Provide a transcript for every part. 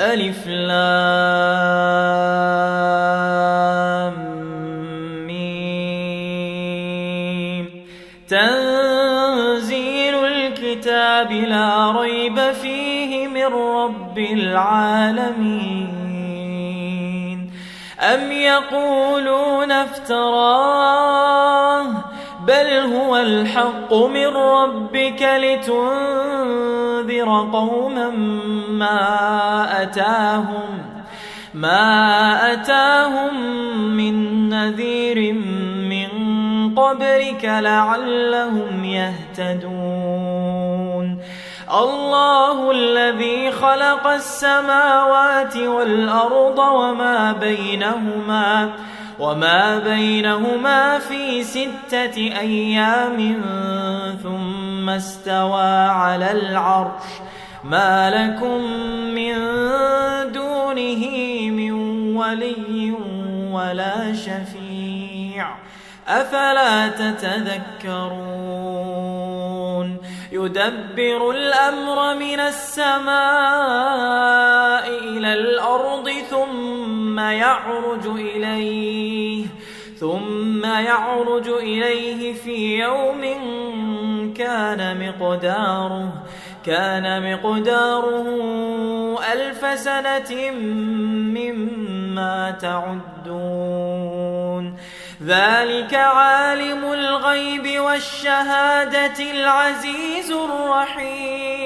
ألف لام ميم. تنزيل الكتاب لا ريب فيه من رب العالمين. أم يقولون افتراه؟ بل هو الحق من ربك لتنذر قوما ما أتاهم ما أتاهم من نذير من قبلك لعلهم يهتدون الله الذي خلق السماوات والأرض وما بينهما وما بينهما في ستة أيام ثم استوى على العرش ما لكم من دونه من ولي ولا شفيع أفلا تتذكرون يدبر الأمر من السماء إلى الأرض ثم يعرج إليه ثم يعرج إليه في يوم كان مقداره كان مقداره ألف سنة مما تعدون. ذلك عالم الغيب والشهادة العزيز الرحيم.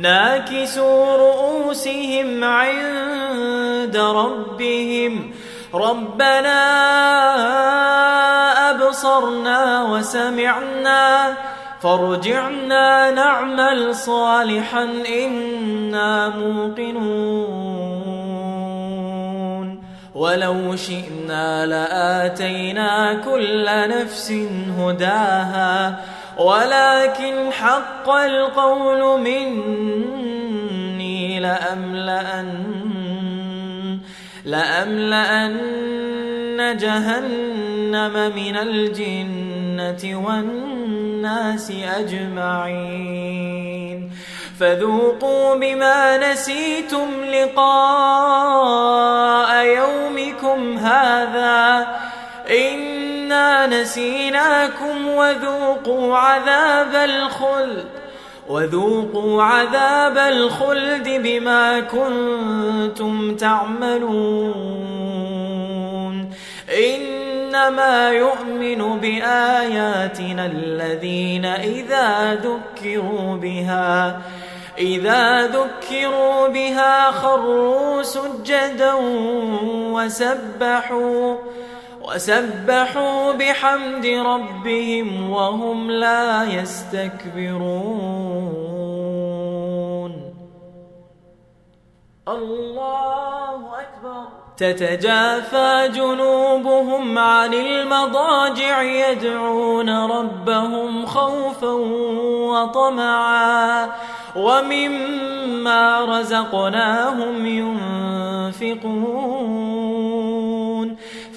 ناكسوا رؤوسهم عند ربهم. ربنا أبصرنا وسمعنا. فارجعنا نعمل صالحا إنا موقنون. ولو شئنا لآتينا كل نفس هداها. ولكن حق القول مني لأملأن لأملأن جهنم من الجنة والناس أجمعين. فذوقوا بما نسيتم لقاء يومكم هذا. إنا نسيناكم وذوقوا عذاب الخلد وذوقوا عذاب الخلد بما كنتم تعملون إنما يؤمن بآياتنا الذين إذا ذكروا بها إذا ذكروا بها خروا سجدا وسبحوا وسبحوا بحمد ربهم وهم لا يستكبرون. الله أكبر. تتجافى جنوبهم عن المضاجع يدعون ربهم خوفا وطمعا. ومما رزقناهم ينفقون.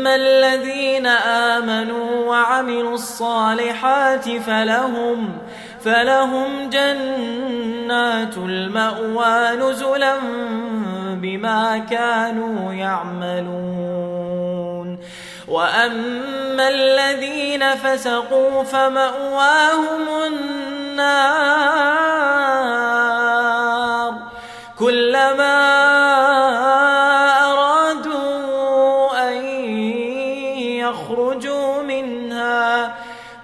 اما الذين امنوا وعملوا الصالحات فلهم فلهم جنات المأوى نزلا بما كانوا يعملون واما الذين فسقوا فماواهم النار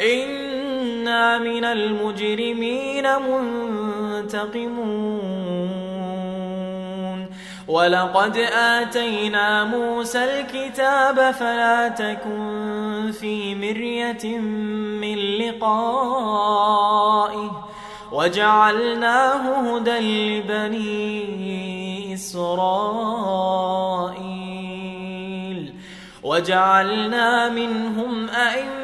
أنا من المجرمين منتقمون ولقد اتينا موسى الكتاب فلا تكن في مريه من لقائه وجعلناه هدى لبني إسرائيل وجعلنا منهم أئمة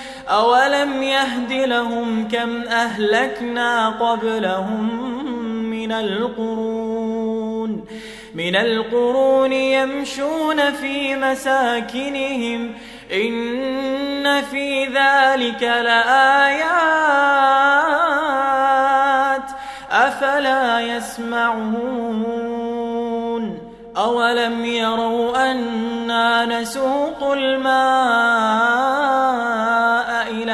أولم يهد لهم كم أهلكنا قبلهم من القرون من القرون يمشون في مساكنهم إن في ذلك لآيات أفلا يسمعون أولم يروا أنا نسوق الماء